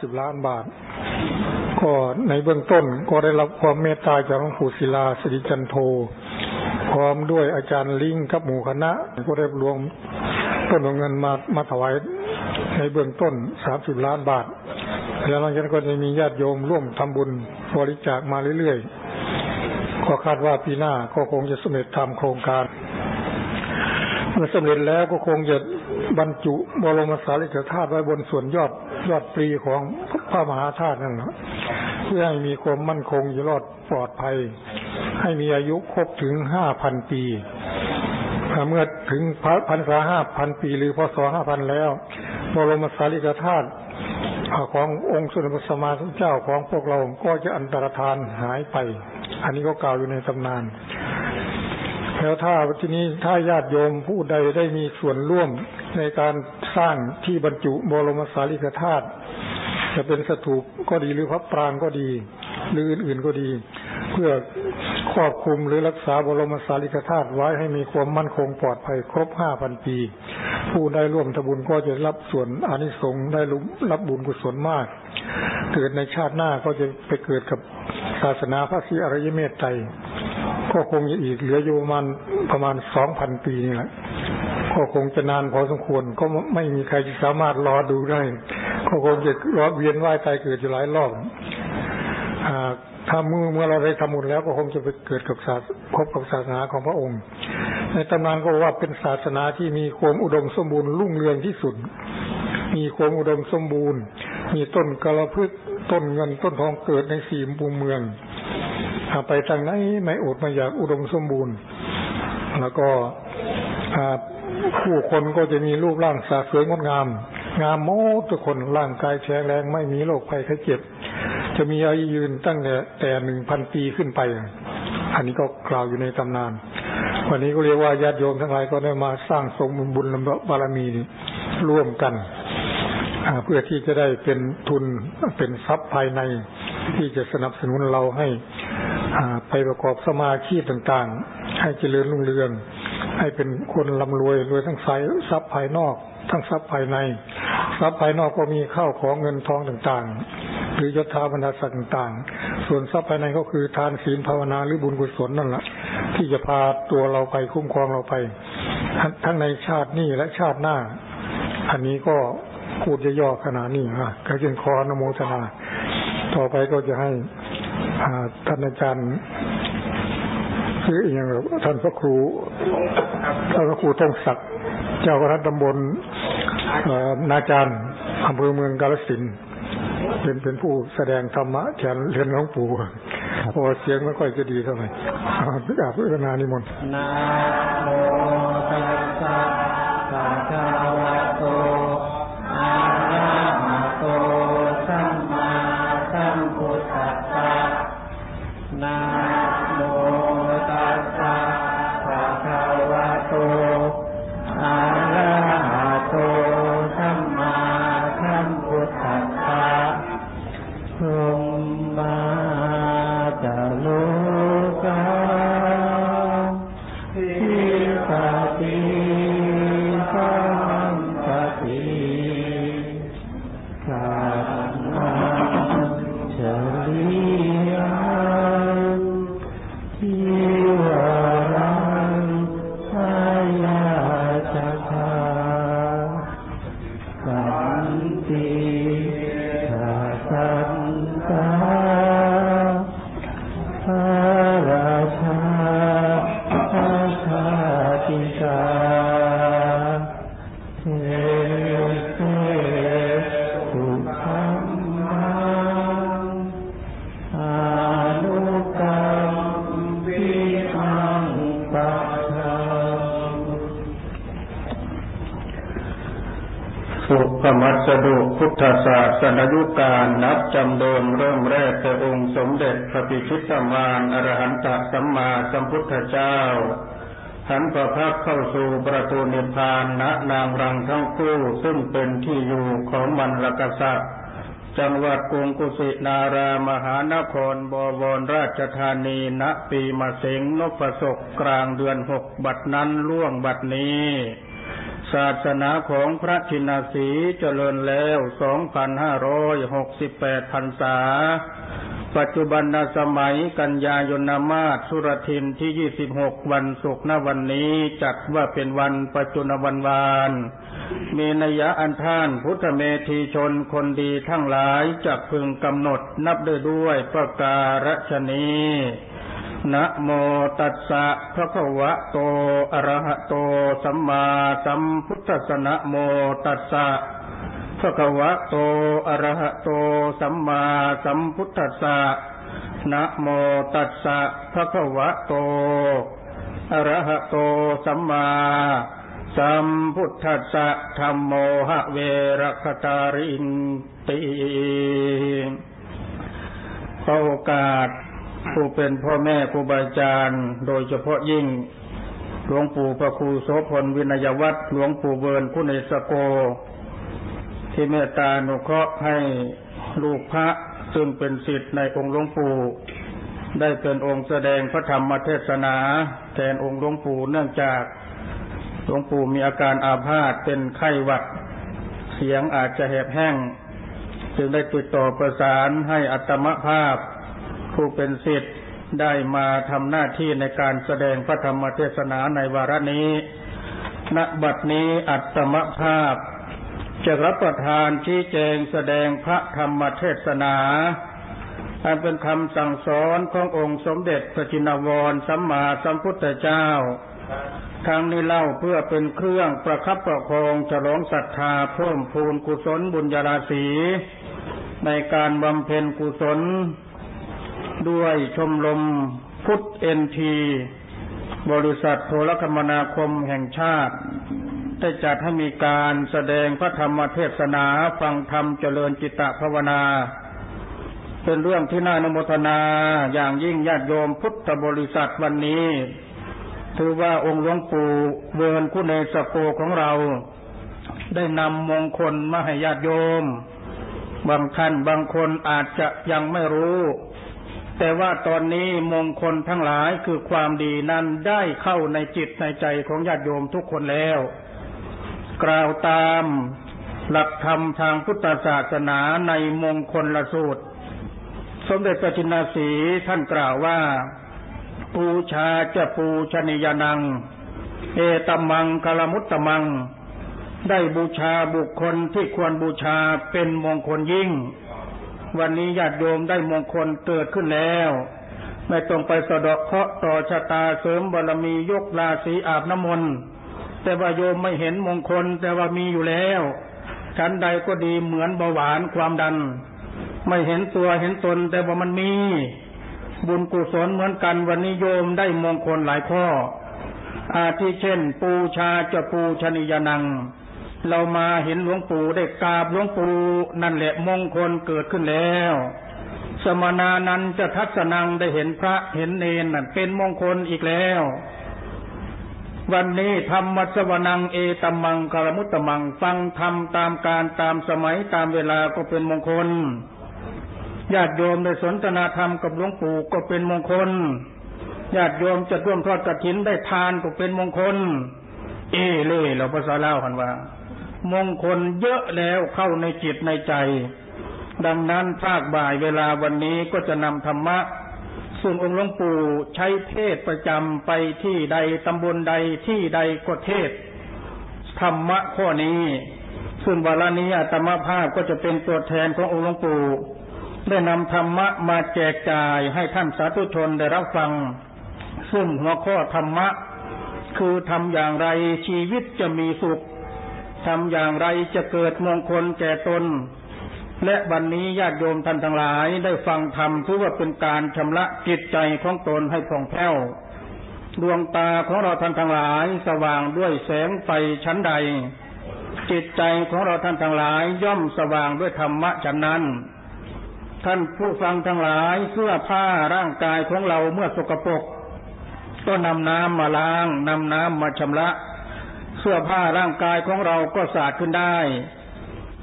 สิบล้านบาท ก็ในเบื้องต้นก็ได้รับความเมตตาจากหลวงปู่ศิลาสิริจันโท พร้อมด้วยอาจารย์ลิงกับหมู่คณะ ก็ได้รวมต้นเงินมามาถวายในเบื้องต้นสามสิบล้านบาท แล้วหลังจากนั้นก็จะมีญาติโยมร่วมทำบุญบริจาคมาเรื่อยๆ ก็คาดว่าปีหน้าก็คงจะสำเร็จทำโครงการ เมื่อสำเร็จแล้วก็คงจะ บรรจุบรมสารีริกธาตุไว้บนส่วนยอดยอดปรีของพระมหาธาตุนั่นแหละเพื่อให้มีความมั่นคงอยู่รอดปลอดภัย ให้มีอายุครบถึงห้าพันปีเมื่อถึงพันษาห้าพันปี หรือพศห้าพันแล้วบรมสารีริกธาตุขององค์สมเด็จพรสมาสุเจ้าของพวกเราก็จะอันตรธานหายไป อันนี้ก็กล่าวอยู่ในตำนาน แล้วถ้าทีนี้ถ้าญาติโยมผู้ใดได้มีส่วนร่วมในการสร้างที่บรรจุบรมสารีริกธาตุจะเป็นสถูปก็ดีหรือพระปรางก็ดี หรืออื่นๆก็ดี เพื่อครอบคุมหรือรักษาบรมสารีริกธาตุไว้ให้มีความมั่นคงปลอดภัยครบห้าพันปี ผู้ได้ร่วมทบุญก็จะรับส่วนอนิสงส์ได้รับบุญกุศลมาก เกิดในชาติหน้าก็จะไปเกิดกับศาสนาพระศรีอริยเมตไตร ก็คงจะอีกเหลืออยู่ประมาณประมาณสองพันปีนี่แหละก็คงจะนานพอสมควร ก็ไม่มีใครจะสามารถรอดูได้ก็คงจะรอเวียนว่ายตายเกิดอยู่หลายรอบถ้าเมื่อเมื่อเราได้ทำบุญแล้วก็คงจะไปเกิดกับศาสพบกับศาสนาของพระองค์ ในตำนานก็ว่าเป็นศาสนาที่มีความอุดมสมบูรณ์รุ่งเรืองที่สุด มีความอุดมสมบูรณ์ มีต้นกระพืชต้นเงินต้นทองเกิดในสี่มุมเมือง ไปทางไหนไม่อดไม่อยากอุดมสมบูรณ์ แล้วก็ผู้คนก็จะมีรูปร่างสาสวยงดงาม งามโมทุกคนร่างกายแข็งแรงไม่มีโรคภัยไข้เจ็บ จะมีอายุยืนตั้งแต่แต่หนึ่งพันปีขึ้นไป อันนี้ก็กล่าวอยู่ในตำนาน วันนี้ก็เรียกว่าญาติโยมทั้งหลายก็ได้มาสร้างสมบุญบารมีร่วมกันเพื่อที่จะได้เป็นทุนเป็นทรัพย์ภายในที่จะสนับสนุนเราให้ ไปประกอบสมาชีพต่างๆ ให้เจริญรุ่งเรือง ให้เป็นคนร่ำรวยรวยทั้งสายทรัพย์ภายนอก ทั้งทรัพย์ภายใน ทรัพย์ภายนอกก็มีข้าวของเงินทองต่างๆ หรือยศถาบรรดาศักดิ์ต่างๆ ส่วนทรัพย์ภายในก็คือทานศีลภาวนาหรือบุญกุศลนั่นแหละที่จะพาตัวเราไปคุ้มครองเราไป ทั้งในชาตินี้และชาติหน้า อันนี้ก็พูดย่อๆขนาดนี้ฮะก็จึงขอนโมทนา ต่อไปก็จะให้ ท่านอาจารย์คืออย่างท่านพระครูท่านพระครูต้องศักดิ์เจ้าคณะตำบลนาจารย์อำเภอเมืองกาลสินเป็นเป็นผู้แสดงธรรมะแทนเรียนหลวงปู่เพราะเสียงไม่ค่อยจะดีเท่าไหร่กราบพระนานิมนต์ ราชาภาชาติกาเทเสสุขัมมังอานุกรรมปิมังปัจจังสุภมัสดุพุทธศา สนยุการนับจำเดิมเริ่มแรกแต่องค์สมเด็จพระพิชิตมารอรหันตสัมมาสัมพุทธเจ้าหันประพักเข้าสู่ประตูนิพพานณนางรังทั้งคู่ซึ่งเป็นที่อยู่ของมันลกษัตริย์ จังหวัดกรุงกุสินารามหานครบวรราชธานีณปีมะเสงนพศกกลางเดือนหกบัดนั้นล่วงบัดนี้ ศาสนาของพระชินสีเจริญแล้ว 2,568พรรษา ปัจจุบันสมัยกันยายนมาศสุรทินที่ 26 วันศุกร์ณวันนี้จัดว่าเป็นวันปัจจุนวันวาน มีนัยยะอันท่านพุทธเมธีชนคนดีทั้งหลายจักพึงกำหนดนับด้วยด้วยประการฉนี้ นะโมตัสสะภะคะวะโตอะระหะโตสัมมาสัมพุทธัสสะนะโมตัสสะภะคะวะโตอะระหะโตสัมมาสัมพุทธัสสะนะโมตัสสะภะคะวะโตอะระหะโตสัมมาสัมพุทธัสสะธัมโมหะเวรคตารินติโอกาส ผู้เป็นพ่อแม่ครูบาอาจารย์ โดยเฉพาะยิ่ง หลวงปู่พระครูโสพลวินัยวัฒน์หลวงปู่เวิร์นผู้ในสโก ที่เมตตาหนุเคราะห์ให้ลูกพระซึ่งเป็นศิษย์ในองค์หลวงปู่ได้เป็นองค์แสดงพระธรรมเทศนา แทนองค์หลวงปู่เนื่องจากหลวงปู่มีอาการอาพาธเป็นไข้หวัด เสียงอาจจะแหบแห้ง จึงได้ติดต่อประสานให้อัตมภาพ ผู้เป็นศิษย์ได้มาทำหน้าที่ในการแสดงพระธรรมเทศนาในวาระนี้ ณ บัดนี้อัตมภาพจะรับประทานชี้แจงแสดงพระธรรมเทศนาอันเป็นคำสั่งสอนขององค์สมเด็จพระจินวรสัมมาสัมพุทธเจ้า ทางนี้เล่าเพื่อเป็นเครื่องประคับประคองฉลองศรัทธาเพิ่มพูนกุศลบุญญาราศีในการบำเพ็ญกุศล ด้วยชมรมพุทธเอ็นทีบริษัทโทรคมนาคมแห่งชาติ ได้จัดให้มีการแสดงพระธรรมเทศนาฟังธรรมเจริญจิตตภาวนา เป็นเรื่องที่น่านมทนาอย่างยิ่งญาติโยมพุทธบริษัทวันนี้ ถือว่าองค์หลวงปู่เวิร์นคุณเนสโกของเรา ได้นำมงคลมาให้ญาติโยม บางท่านบางคนอาจจะยังไม่รู้ แต่ว่าตอนนี้มงคลทั้งหลายคือความดีนั้นได้เข้าในจิตในใจของญาติโยมทุกคนแล้ว กล่าวตามหลักธรรมทางพุทธศาสนาในมงคลละสูตร สมเด็จพระจินสีท่านกล่าวว่า ปูชาจะปูชนียนัง เอตมังกลมุตตมัง ได้บูชาบุคคลที่ควรบูชาเป็นมงคลยิ่ง วันนี้ญาติโยมได้มงคลเกิดขึ้นแล้ว ไม่ต้องไปสะดอกเคราะห์ต่อชะตาเสริมบารมียกราศีอาบน้ำมนต์แต่ว่าโยมไม่เห็นมงคลแต่ว่ามีอยู่แล้วชั้นใดก็ดีเหมือนเบาหวานความดัน ไม่เห็นตัวเห็นตนแต่ว่ามันมี บุญกุศลเหมือนกันวันนี้โยมได้มงคลหลายข้อ อาทิเช่น ปูชาจะปูชนิยนัง เรามาเห็นหลวงปู่ได้กราบหลวงปู่นั่นแหละมงคลเกิดขึ้นแล้ว สมณานันจะทัศนังได้เห็นพระเห็นเนนนั่นเป็นมงคลอีกแล้ว วันนี้ธรรมสวนังเอตมังกรมุตตมังฟังธรรมตามการตามสมัยตามเวลาก็เป็นมงคลญาติโยมได้สนทนาธรรมกับหลวงปู่ก็เป็นมงคลญาติโยมจะร่วมทอดกฐินได้ทานก็เป็นมงคล เอเล่เราภาษาเล่ากันว่า มงคลเยอะแล้วเข้าในจิตในใจ ดังนั้นภาคบ่ายเวลาวันนี้ก็จะนำธรรมะซึ่งองค์หลวงปู่ใช้เทศประจำไปที่ใดตำบลใดที่ใดก็เทศ ธรรมะข้อนี้ซึ่งวาระนี้อาตมาภาพก็จะเป็นตัวแทนขององค์หลวงปู่ได้นำธรรมะมาแจกจ่ายให้ท่านสาธุชนได้รับฟัง ซึ่งหัวข้อธรรมะ คือทำอย่างไรชีวิตจะมีสุข ทำอย่างไรจะเกิดมงคลแก่ตน และวันนี้ญาติโยมท่านทั้งหลายได้ฟังธรรมถือว่าเป็นการชำระจิตใจของตนให้ผ่องแผ้ว ดวงตาของเราท่านทั้งหลายสว่างด้วยแสงไฟชั้นใด จิตใจของเราท่านทั้งหลายย่อมสว่างด้วยธรรมะฉันนั้นท่านผู้ฟังทั้งหลายเสื้อผ้าร่างกายของเราเมื่อสกปรกก็นำน้ำมาล้างนำน้ำมาชำระ สื้อผ้าร่างกายของเราก็สะอาดขึ้นได้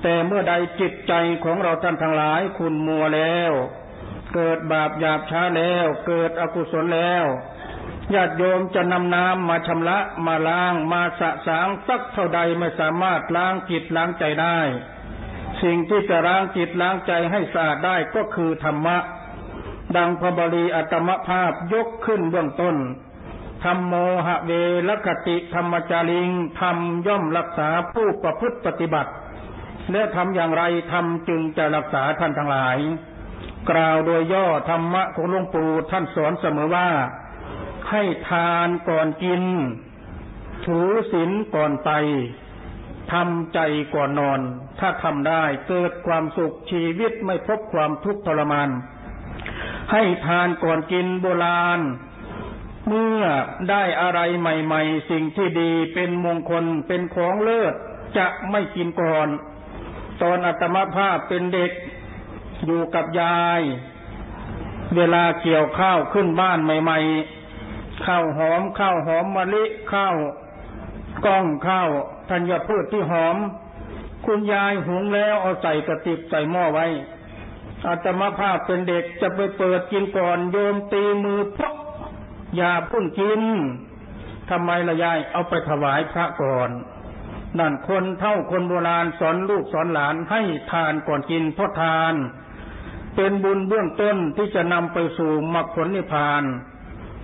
แต่เมื่อใดจิตใจของเราท่านทั้งหลายคุณมัวแล้ว เกิดบาปหยาบช้าแล้ว เกิดอกุศลแล้วญาติโยมจะนำน้ำมาชำระมาล้างมาสะสางสักเท่าใดไม่สามารถล้างจิตล้างใจได้ สิ่งที่จะล้างจิตล้างใจให้สะอาดได้ก็คือธรรมะ ดังพระบาลีอัตมภาพยกขึ้นเบื้องต้น ธรรมโมหะเวลคติธรรมจาริงธรรมย่อมรักษาผู้ประพฤติปฏิบัติและทำอย่างไรทำจึงจะรักษาท่านทั้งหลาย กล่าวโดยย่อธรรมะของหลวงปู่ท่านสอนเสมอว่า ให้ทานก่อนกิน ถือศีลก่อนไปทำใจก่อนนอน ถ้าทำได้เกิดความสุขชีวิตไม่พบความทุกข์ทรมาน ให้ทานก่อนกินโบราณ มื่อได้อะไรใหม่ ๆ สิ่งที่ดีเป็นมงคลเป็นของเลิศจะไม่กินก่อน ตอนอัตมภาพเป็นเด็กอยู่กับยาย เวลาเกี่ยวข้าวขึ้นบ้านใหม่ ๆ ข้าวหอมข้าวหอมมะลิข้าวกล้องข้าวธัญพืชที่หอม คุณยายหุงแล้วเอาใส่กระติบใส่หม้อไว้อาตมาภาพเป็นเด็กจะไปเปิดกินก่อนโยมตีมือพก อย่าพุ่งกินทำไมละยายเอาไปถวายพระก่อนนั่นคนเท่าคนโบราณสอนลูกสอนหลานให้ทานก่อนกินเพราะทาน เป็นบุญเบื้องต้นที่จะนำไปสู่มรรคผลนิพพาน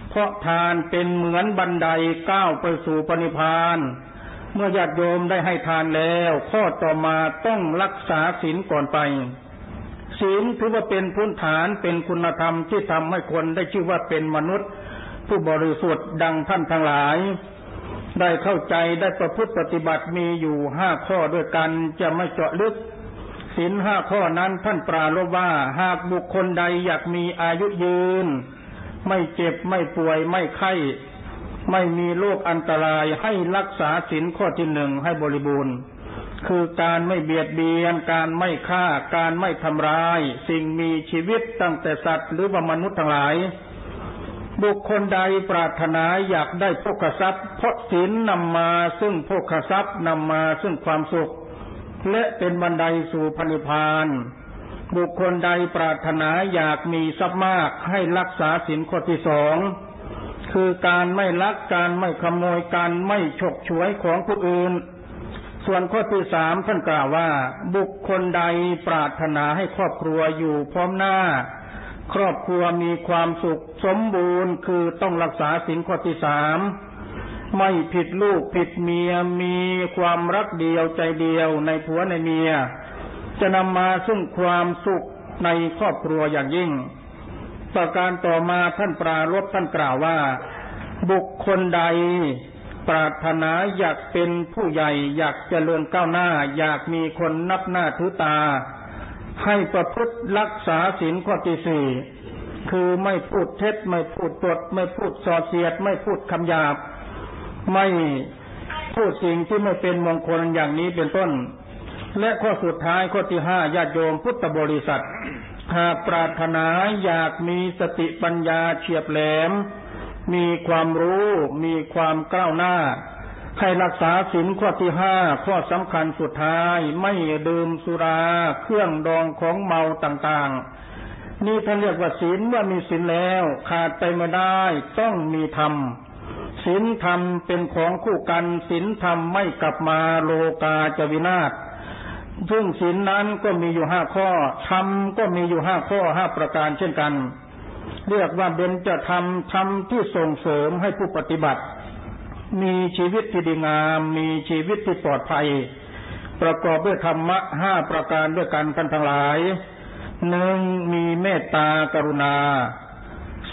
เพราะทานเป็นเหมือนบันไดก้าวไปสู่ปณิพพาน เมื่อญาติโยมได้ให้ทานแล้ว ข้อต่อมาต้องรักษาศีลก่อนไปศีลถือว่าเป็นพื้นฐานเป็นคุณธรรมที่ทำให้คนได้ชื่อว่าเป็นมนุษย์ ผู้บริสุทธิ์ดังท่านทั้งหลาย ได้เข้าใจได้ประพฤติปฏิบัติมีอยู่ห้าข้อด้วยกันจะไม่เจาะลึกศีลห้าข้อนั้นท่านปราลบว่าหากบุคคลใดอยากมีอายุยืน ไม่เจ็บไม่ป่วยไม่ไข้ ไม่มีโรคอันตรายให้รักษาศีลข้อที่หนึ่งให้บริบูรณ์ คือการไม่เบียดเบียน การไม่ฆ่า การไม่ทำร้าย สิ่งมีชีวิตตั้งแต่สัตว์หรือว่ามนุษย์ทั้งหลาย บุคคลใดปรารถนาอยากได้โภคทรัพย์เพราะศีลนำมาซึ่งโภคทรัพย์นำมาซึ่งความสุข และเป็นบันไดสู่พันิพานบุคคลใดปรารถนาอยากมีทรัพย์มากให้รักษาศีลข้อที่สองคือการไม่ลักการไม่ขโมยการไม่ฉกฉวยของผู้อื่น ส่วนข้อที่สามท่านกล่าวว่า บุคคลใดปรารถนาให้ครอบครัวอยู่พร้อมหน้า ครอบครัวมีความสุขสมบูรณ์คือต้องรักษาศีลข้อที่สามไม่ผิดลูกผิดเมียมีความรักเดียวใจเดียวในผัวในเมีย จะนำมาซึ่งความสุขในครอบครัวอย่างยิ่งประการต่อมาท่านปรารบท่านกล่าวว่า บุคคลใด ปรารถนาอยากเป็นผู้ใหญ่ อยากเจริญก้าวหน้า อยากมีคนนับหน้าถือตา ให้ประพฤติรักษาศีลข้อที่สี่คือไม่พูดเท็จ ไม่พูดปดไม่พูดส่อเสียด ไม่พูดคำหยาบ ไม่พูดสิ่งที่ไม่เป็นมงคลอย่างนี้เป็นต้น และข้อสุดท้ายข้อที่ห้าญาติโยมพุทธบริษัท หากปรารถนาอยากมีสติปัญญาเฉียบแหลม มีความรู้ มีความก้าวหน้า ให้รักษาศีลข้อที่ห้าข้อสำคัญสุดท้ายไม่ดื่มสุรา เครื่องดองของเมาต่างๆ นี่ท่านเรียกว่าศีลเมื่อมีศีลแล้ว ขาดไปไม่ได้ต้องมีธรรมศีลธรรมเป็นของคู่กันศีลธรรมไม่กลับมาโลกาจวินาศซึ่งศีลนั้นก็มีอยู่ห้าข้อธรรมก็มีอยู่ห้าข้อห้าประการเช่นกัน เรียกว่าเบญจะธรรมธรรมที่ส่งเสริมให้ผู้ปฏิบัติ มีชีวิตที่ดีงาม มีชีวิตที่ปลอดภัย ประกอบด้วยธรรมะห้าประการด้วยกันท่านทั้งหลายหนึ่งมีเมตตากรุณา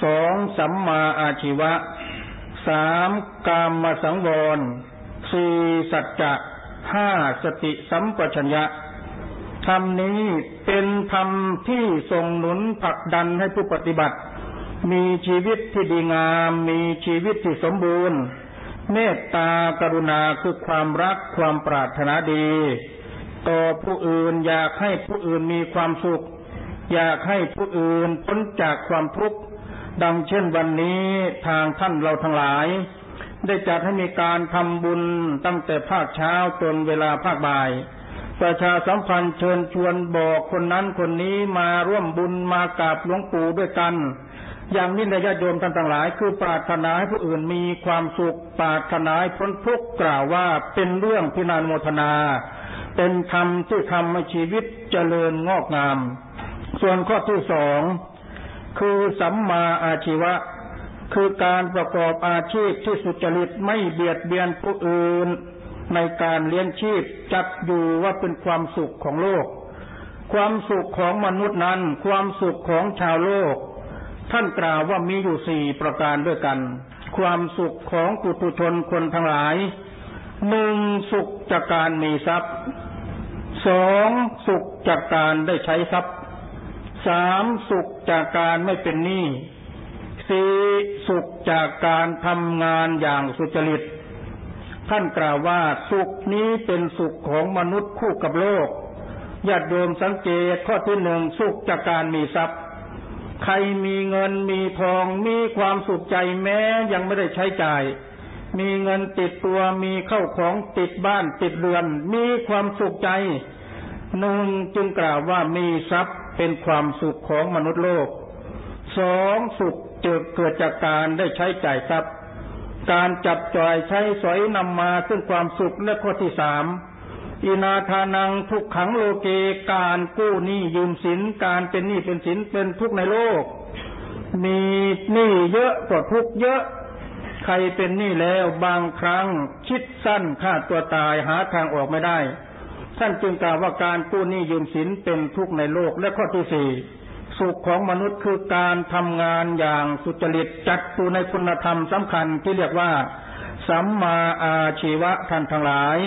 สองสัมมาอาชีวะสามกามสังวรสี่สัจจะห้าสติสัมปชัญญะธรรมนี้เป็นธรรมที่ส่งหนุนผลักดันให้ผู้ปฏิบัติ มีชีวิตที่ดีงาม มีชีวิตที่สมบูรณ์ เมตตากรุณาคือความรักความปรารถนาดี ต่อผู้อื่นอยากให้ผู้อื่นมีความสุข อยากให้ผู้อื่นพ้นจากความทุกข์ดังเช่นวันนี้ทางท่านเราทั้งหลาย ได้จัดให้มีการทำบุญตั้งแต่ภาคเช้าจนเวลาภาคบ่าย ประชาสัมพันธ์เชิญชวนบอกคนนั้นคนนี้มาร่วมบุญมากราบหลวงปู่ด้วยกัน อย่างนี้ในญาติโยมท่านทั้งหลาย คือปรารถนาให้ผู้อื่นมีความสุขปรารถนาให้พ้นทุกข์กล่าวว่าเป็นเรื่องพินานโมทนา เป็นธรรมที่ทำให้ชีวิตเจริญงอกงาม ส่วนข้อที่สองคือสัมมาอาชีวะ คือการประกอบอาชีพที่สุจริตไม่เบียดเบียนผู้อื่น ในการเลี้ยงชีพจัดอยู่ว่าเป็นความสุขของโลก ความสุขของมนุษย์นั้น ความสุขของชาวโลก ท่านกล่าวว่ามีอยู่สี่ประการด้วยกัน ความสุขของปุถุชนคนทั้งหลายหนึ่งสุขจากการมีทรัพย์สองสุขจากการได้ใช้ทรัพย์สามสุขจากการไม่เป็นหนี้สี่สุขจากการทำงานอย่างสุจริต ท่านกล่าวว่าสุขนี้เป็นสุขของมนุษย์คู่กับโลกญาติโยมสังเกตข้อที่หนึ่งสุขจากการมีทรัพย์ ใครมีเงินมีทองมีความสุขใจแม้ยังไม่ได้ใช้จ่าย มีเงินติดตัวมีเข้าของติดบ้านติดเรือน มีความสุขใจหนึ่งจึงกล่าวว่ามีทรัพย์เป็นความสุขของมนุษย์โลกสองสุขเกิดเกิดจากการได้ใช้จ่ายทรัพย์ การจับจ่ายใช้สอยนำมาซึ่งความสุขและข้อที่สาม อินาทานังทุกขังโลเกการกู้หนี้ยืมสินการเป็นหนี้เป็นสินเป็นทุกในโลก มีหนี้เยอะก็ทุกเยอะ ใครเป็นหนี้แล้วบางครั้งคิดสั้นฆ่าตัวตายหาทางออกไม่ได้ ท่านจึงกล่าวว่าการกู้หนี้ยืมสินเป็นทุกในโลกและข้อที่สี่สุขของมนุษย์คือการทำงานอย่างสุจริตจัดอยู่ในคุณธรรมสำคัญที่เรียกว่าสัมมาอาชีวะท่านทั้งหลาย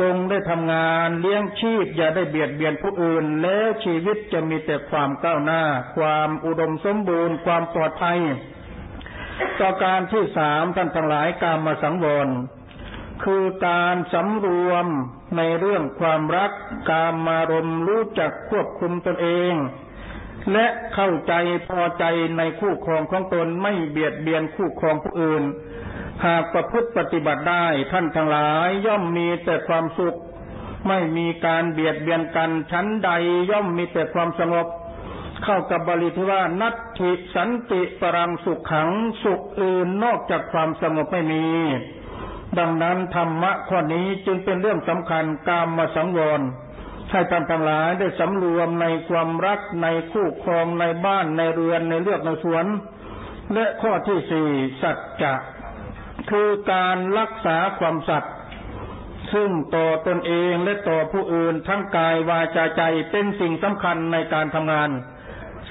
จงได้ทำงานเลี้ยงชีพอย่าได้เบียดเบียนผู้อื่น แล้วชีวิตจะมีแต่ความก้าวหน้า ความอุดมสมบูรณ์ ความปลอดภัย ต่อการที่สามท่านทั้งหลายการมาสังวรคือการสำรวมในเรื่องความรัก การมารมรู้จักควบคุมตนเอง และเข้าใจพอใจในคู่ครองของตนไม่เบียดเบียนคู่ครองผู้อื่น หากประพฤติปฏิบัติได้ท่านทั้งหลายย่อมมีแต่ความสุข ไม่มีการเบียดเบียนกันชั้นใดย่อมมีแต่ความสงบ เข้ากับบาลีที่ว่านัตถิสันติปรังสุขขังสุขอื่นนอกจากความสงบไม่มี ดังนั้นธรรมะข้อนี้จึงเป็นเรื่องสำคัญกามมาสังวรให้ท่านทั้งหลายได้สำรวมในความรักในคู่ครองในบ้านในเรือนในเลือกในสวน และข้อที่สี่สัจจะ คือการรักษาความสัตย์ซึ่งต่อตนเองและต่อผู้อื่นทั้งกายวาจาใจเป็นสิ่งสำคัญในการทำงาน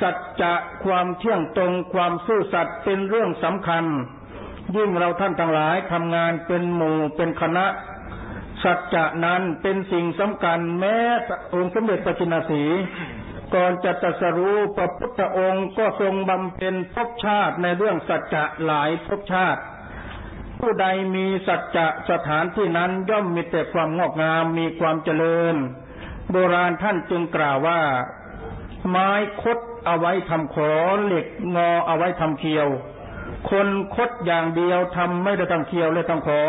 สัจจะความเที่ยงตรงความซื่อสัตย์เป็นเรื่องสำคัญ ยิ่งเราท่านทั้งหลายทำงานเป็นหมู่เป็นคณะ สัจจะนั้นเป็นสิ่งสำคัญแม้องค์สมเด็จพระจินสีก่อนจะตรัสรู้พระพุทธองค์ก็ทรงบำเพ็ญภพชาติในเรื่องสัจจะหลายภพชาติ ผู้ใดมีสัจจะสถานที่นั้นย่อมมีแต่ความงอกงามมีความเจริญ โบราณท่านจึงกล่าวว่า ไม้คดเอาไว้ทำขอเหล็กงอเอาไว้ทำเคียว คนคดอย่างเดียวทำไม่ได้ทำเคียวเลยทำขอ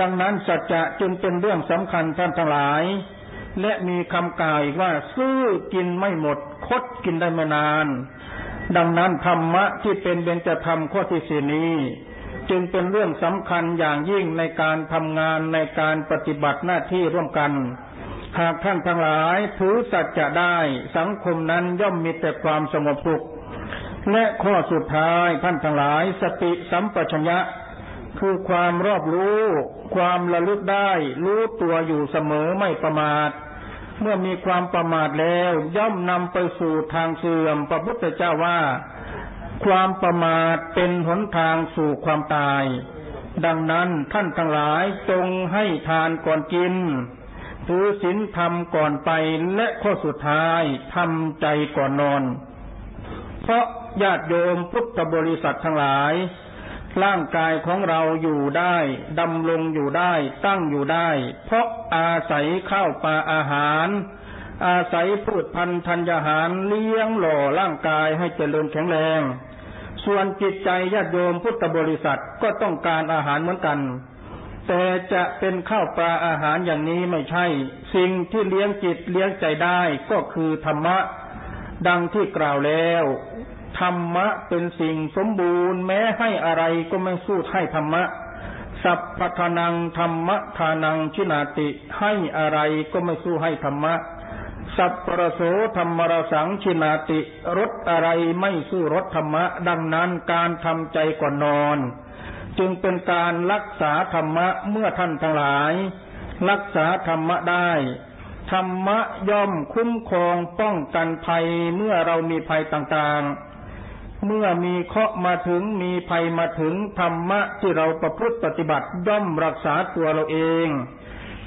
ดังนั้นสัจจะจึงเป็นเรื่องสำคัญท่านทั้งหลาย และมีคำกล่าวอีกว่าซื้อกินไม่หมด คดกินได้ไม่นาน ดังนั้นธรรมะที่เป็นเบญจธรรมข้อที่สี่นี้ จึงเป็นเรื่องสำคัญอย่างยิ่งในการทำงานในการปฏิบัติหน้าที่ร่วมกัน หากท่านทั้งหลายถือสัจจะได้สังคมนั้นย่อมมีแต่ความสงบสุข และข้อสุดท้ายท่านทั้งหลายสติสัมปชัญญะ คือความรอบรู้ ความระลึกได้ รู้ตัวอยู่เสมอไม่ประมาท เมื่อมีความประมาทแล้วย่อมนำไปสู่ทางเสื่อมพระพุทธเจ้าว่า ความประมาทเป็นหนทางสู่ความตาย ดังนั้นท่านทั้งหลายจงให้ทานก่อนกินถือศีลธรรมก่อนไปและข้อสุดท้ายทำใจก่อนนอน เพราะญาติโยมพุทธบริษัททั้งหลาย ร่างกายของเราอยู่ได้ดำรงอยู่ได้ตั้งอยู่ได้ เพราะอาศัยข้าวปลาอาหาร อาศัยพืชพันธุ์ธัญญาหารเลี้ยงหล่อร่างกายให้เจริญแข็งแรง ส่วนจิตใจญาติโยมพุทธบริษัทก็ต้องการอาหารเหมือนกัน แต่จะเป็นข้าวปลาอาหารอย่างนี้ไม่ใช่ สิ่งที่เลี้ยงจิตเลี้ยงใจได้ก็คือธรรมะ ดังที่กล่าวแล้ว ธรรมะเป็นสิ่งสมบูรณ์แม้ให้อะไรก็ไม่สู้ให้ธรรมะ สัพพทานังธรรมะทานังชินาติให้อะไรก็ไม่สู้ให้ธรรมะ สัพปรโสธรรมรสังชินาติรสอะไรไม่สู้รสธรรมะ ดังนั้นการทำใจก่อนนอน จึงเป็นการรักษาธรรมะเมื่อท่านทั้งหลาย รักษาธรรมะได้ ธรรมะย่อมคุ้มครองป้องกันภัยเมื่อเรามีภัยต่างๆ เมื่อมีเคราะห์มาถึงมีภัยมาถึงธรรมะที่เราประพฤติปฏิบัติย่อมรักษาตัวเราเอง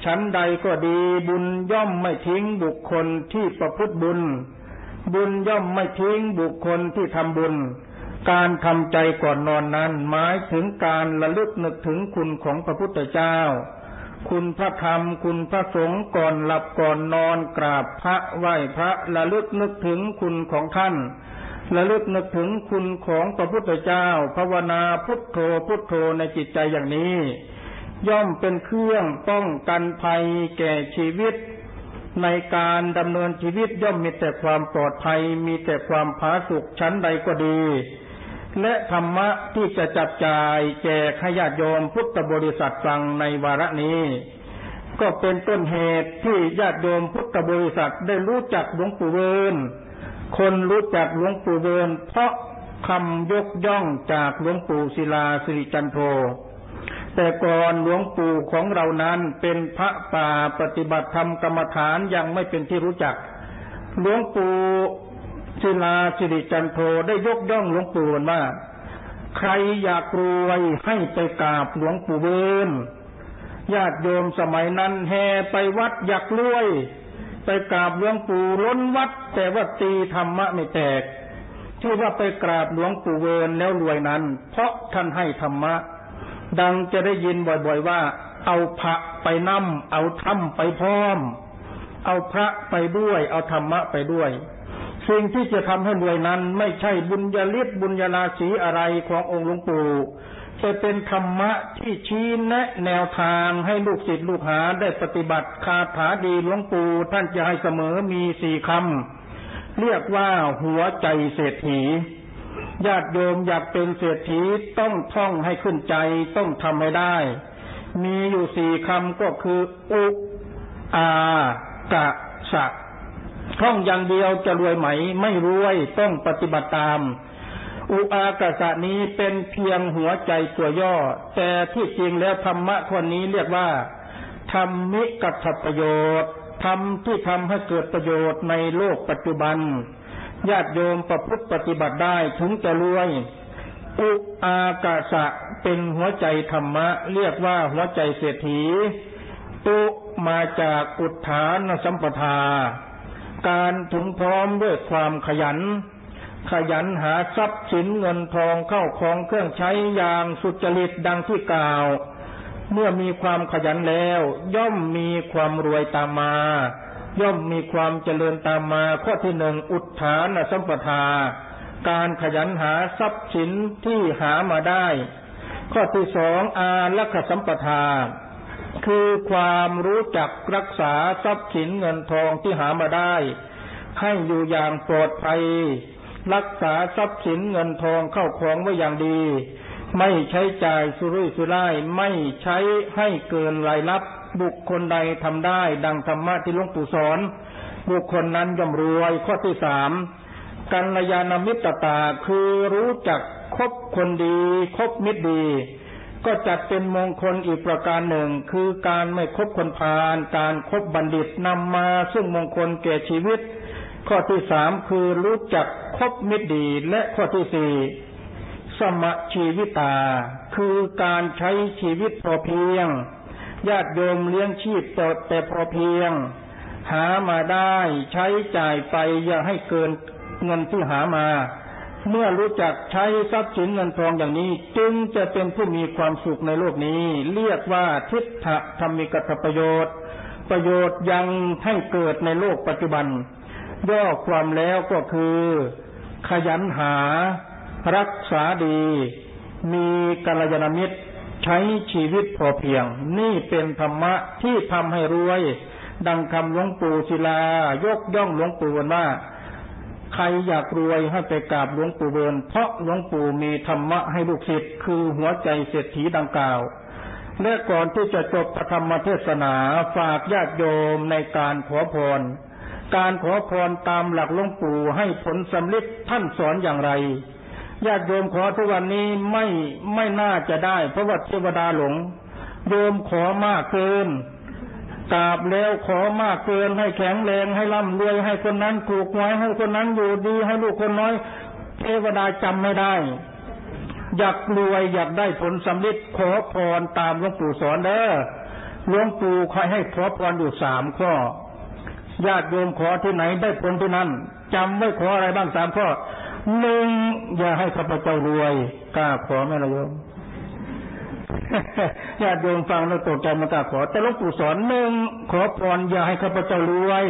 ชั้นใดก็ดีบุญย่อมไม่ทิ้งบุคคลที่ประพฤติบุญ บุญย่อมไม่ทิ้งบุคคลที่ทำบุญ การทำใจก่อนนอนนั้นหมายถึงการระลึกนึกถึงคุณของพระพุทธเจ้า คุณพระธรรม คุณพระสงฆ์ก่อนหลับก่อนนอนกราบพระไหว้พระระลึกนึกถึงคุณของท่านระลึกนึกถึงคุณของพระพุทธเจ้าภาวนาพุทโธพุทโธในจิตใจอย่างนี้ ย่อมเป็นเครื่องป้องกันภัยแก่ชีวิต ในการดำเนินชีวิตย่อมมีแต่ความปลอดภัย มีแต่ความผาสุกชั้นใดก็ดี และธรรมะที่จะจับจ่ายแจกให้ญาติโยมพุทธบริษัทฟังในวาระนี้ ก็เป็นต้นเหตุที่ญาติโยมพุทธบริษัทได้รู้จักหลวงปู่เวินคนรู้จักหลวงปู่เวินเพราะคำยกย่องจากหลวงปู่ศิลาสิริจันโท แต่ก่อนหลวงปู่ของเรานั้นเป็นพระป่าปฏิบัติธรรมกรรมฐานยังไม่เป็นที่รู้จัก หลวงปู่ศิลาสิริจันโทได้ยกย่องหลวงปู่ว่า ใครอยากรวยให้ไปกราบหลวงปู่เวินญาติโยมสมัยนั้นแห่ไปวัดอยากรวย ไปกราบหลวงปู่ล้นวัด แต่ว่าตีธรรมะไม่แตก ที่ว่าไปกราบหลวงปู่เวินแล้วรวยนั้น เพราะท่านให้ธรรมะ ดังจะได้ยินบ่อยๆว่า เอาพระไปนั่มเอาธรรมไปพร้อม เอาพระไปด้วย เอาธรรมะไปด้วย สิ่งที่จะทำให้รวยนั้น ไม่ใช่บุญญาลิศบุญญาลาสีอะไรขององค์หลวงปู่แต่เป็นธรรมะที่ชี้แนะแนวทางให้ลูกศิษย์ลูกหาได้ปฏิบัติคาถาดีหลวงปู่ท่านจะให้เสมอมีสี่คำเรียกว่าหัวใจเศรษฐี ญาติโยมอยากเป็นเศรษฐีต้องท่องให้ขึ้นใจต้องทำให้ได้ มีอยู่สี่คำก็คือ อุอากะสะท่องอย่างเดียวจะรวยไหม ไม่รวยต้องปฏิบัติตาม อุอากาสะนี้เป็นเพียงหัวใจตัวย่อ แต่ที่จริงแล้วธรรมะคนนี้เรียกว่าธรรมิกัตถประโยชน์ธรรมที่ทำให้เกิดประโยชน์ในโลกปัจจุบัน ญาติโยมประพฤติปฏิบัติได้ถึงจะรวย อุอากาสะเป็นหัวใจธรรมะ เรียกว่าหัวใจเศรษฐี อุมาจากอุทานสัมปทา การถึงพร้อมด้วยความขยัน ขยันหาทรัพย์สินเงินทองเข้าของเครื่องใช้อย่างสุจริตดังที่กล่าว เมื่อมีความขยันแล้ว ย่อมมีความรวยตามมา ย่อมมีความเจริญตามมา ข้อที่หนึ่งอุทานสัมปทา การขยันหาทรัพย์สินที่หามาได้ ข้อที่สองอาลักสัมปทา คือความรู้จักรักษาทรัพย์สินเงินทองที่หามาได้ ให้อยู่อย่างปลอดภัย รักษาทรัพย์สินเงินทองเข้าของไว้อย่างดี ไม่ใช้จ่ายสุรุ่ยสุร่าย ไม่ใช้ให้เกินรายรับ บุคคลใดทำได้ ดังธรรมะที่หลวงปู่สอน บุคคลนั้นย่อมรวยข้อที่สามกัลยาณมิตรตาคือรู้จักคบคนดีคบมิตรดี ก็จัดเป็นมงคลอีกประการหนึ่ง คือการไม่คบคนพาลการครบบัณฑิตนำมาซึ่งมงคลแก่ชีวิต ข้อที่สามคือรู้จักคบมิตรดีและข้อที่สี่ สมชีวิตา คือการใช้ชีวิตพอเพียงญาติโยมเลี้ยงชีพตแต่พอเพียง หามาได้ใช้จ่ายไปอย่าให้เกินเงินที่หามา เมื่อรู้จักใช้ทรัพย์สินเงินทองอย่างนี้ จึงจะเป็นผู้มีความสุขในโลกนี้ เรียกว่าทิฏฐธรรมิกตประโยชน์ ประโยชน์ยังให้เกิดในโลกปัจจุบัน ย่อความแล้วก็คือ ขยันหา รักษาดี มีกัลยาณมิตร ใช้ชีวิตพอเพียง นี่เป็นธรรมะที่ทำให้รวย ดังคำหลวงปู่ศิลายกย่องหลวงปู่ว่าใครอยากรวยให้ไปกราบหลวงปู่เบิร์นเพราะหลวงปู่มีธรรมะให้ลูกศิษย์คือหัวใจเศรษฐีดังกล่าว และก่อนที่จะจบพระธรรมเทศนาฝากญาติโยมในการขอพร การขอพรตามหลักหลวงปู่ให้ผลสำลิดท่านสอนอย่างไร ญาติโยมขอทุกวันนี้ไม่ไม่น่าจะได้ เพราะว่าเทวดาหลง โยมขอมากเกินกราบแล้วขอมากเกินให้แข็งแรงให้ร่ำรวยให้คนนั้นถูกหวยให้คนนั้นอยู่ดีให้ลูกคนน้อย เทวดาจำไม่ได้ อยากรวยอยากได้ผลสำลิดขอพรตามหลวงปู่สอนเด้อหลวงปู่คอยให้ขอพรอยู่สามข้อญาติโยมขอที่ไหนได้ผลที่นั้นจำไว้ขออะไรบ้างสามข้อ หนึ่งอย่าให้ข้าพเจ้ารวย กล้าขอไหมล่ะโยมญาติโยมฟังแล้วตกใจมันกล้าขอ แต่หลวงปู่สอนหนึ่งขอพรอย่าให้ข้าพเจ้ารวย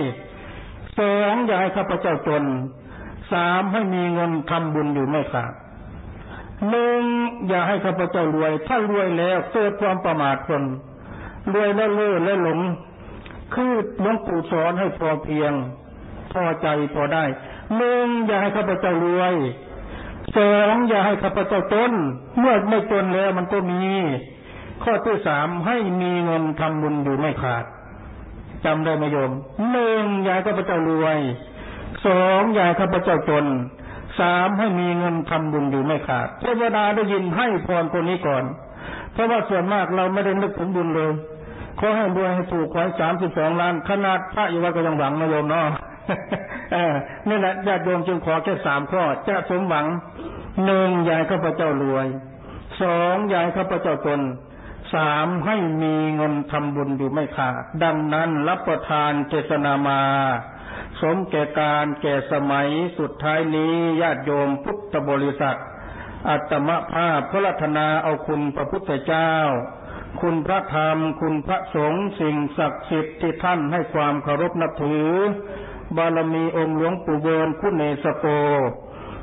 สองอย่าให้ข้าพเจ้าจนสามให้มีเงินทำบุญอยู่ไม่ขาดหนึ่งอย่าให้ข้าพเจ้ารวย ถ้ารวยแล้วเกิดความประมาทคนรวยแล้วเล่อและหลงคือหลวงปู่สอนให้พอเพียง พอใจพอได้ หนึ่งอย่าให้ข้าพเจ้ารวยสองอย่าให้ข้าพเจ้าจนเมื่อไม่จนแล้วมันก็มี ข้อที่สามให้มีเงินทำบุญอยู่ไม่ขาดจำได้ไหมโยมหนึ่งอย่าให้ข้าพเจ้ารวยสองอย่าให้ข้าพเจ้าจนสามให้มีเงินทำบุญอยู่ไม่ขาดเทวดาได้ยินให้พรคนนี้ก่อน เพราะว่าส่วนมากเราไม่ได้นึกถึงบุญเลยขอให้รวยให้ถูกไว้สามสิบสองล้าน ขนาดพระอยู่วัดก็ยังหวังนะโยมเนาะ นี่แหละญาติโยมจึงขอแค่สามข้อ จะสมหวังหนึ่งยายข้าพเจ้ารวยสองยายข้าพเจ้าตนสามให้มีเงินทำบุญอยู่ไม่ขาดดังนั้นรับประทานเจตนามา สมแก่การแก่สมัยสุดท้ายนี้ญาติโยมพุทธบริษัท อัตมภาพพระรัตนาเอาคุณพระพุทธเจ้า คุณพระธรรม คุณพระสงฆ์สิ่งศักดิ์สิทธิ์ที่ท่านให้ความเคารพนับถือ บารมีองค์หลวงปู่เบิร์นคุณเนสโก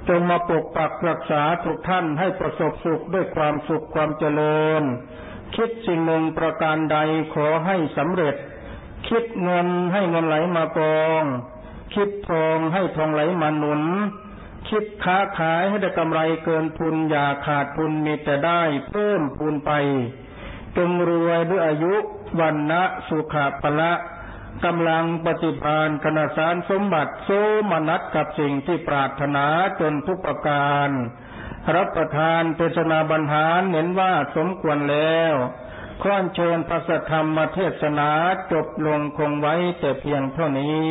จงมาปกปักรักษาทุกท่านให้ประสบสุขด้วยความสุขความเจริญ คิดสิ่งหนึ่งประการใดขอให้สำเร็จ คิดเงินให้เงินไหลมากอง คิดทองให้ทองไหลมาหนุน คิดค้าขายให้ได้กำไรเกินทุนอย่าขาดทุนมีแต่ได้เพิ่มพูนไปจงรวยด้วยอายุวันนะสุขะพละ กำลังปฏิพานคณสารสมบัติโซมนัสกับสิ่งที่ปรารถนาจนทุกประการ รับประทานเทศนาบรรหารเห็นว่าสมควรแล้วขอเชิญพระสธรรมมาเทศนาจบลงคงไว้แต่เพียงเท่านี้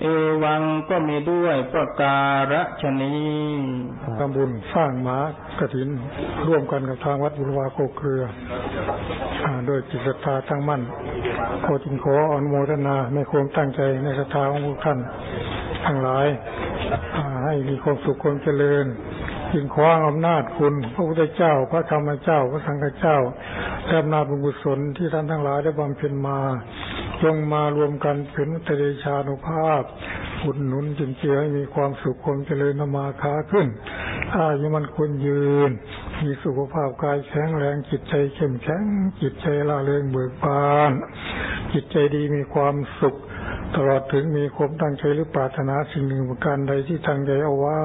เอวังก็มีด้วยประการฉนี้ทำบุญสร้างหมากระถินร่วมกันกับทางวัดบุรวาโคเครือโดยจิตศรัทธาตั้งมั่นขอจึงขออนุโมทนาในความตั้งใจในศรัทธาของทุกท่านทั้งหลายให้มีความสุขความเจริญ จึงขออำนาจคุณ พระพุทธเจ้า พระธรรมเจ้า พระสังฆเจ้าและอำนาจบุญกุศลที่ท่านทั้งหลายได้บำเพ็ญมาจงมารวมกันเป็นตเดชานุภาพอุดหนุนจุนเจือให้มีความสุขความเจริญนมาค้าขึ้นอายุมันควรยืน มีสุขภาพกายแข็งแรงจิตใจเข้มแข็งจิตใจละเริงเบิกบาน จิตใจดีมีความสุข ตลอดถึงมีความตั้งใจหรือปรารถนาสิ่งหนึ่งประการใดที่ตั้งใจเอาไว้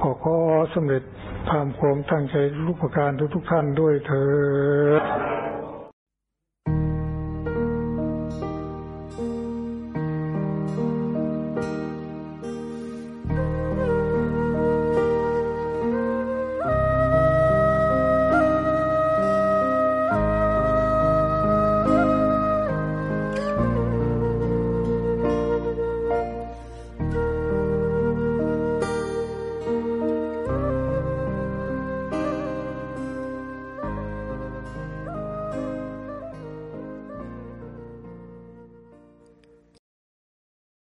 ขอขอสำเร็จตามความตั้งใจทุกประการทุกทุกท่านด้วยเถิด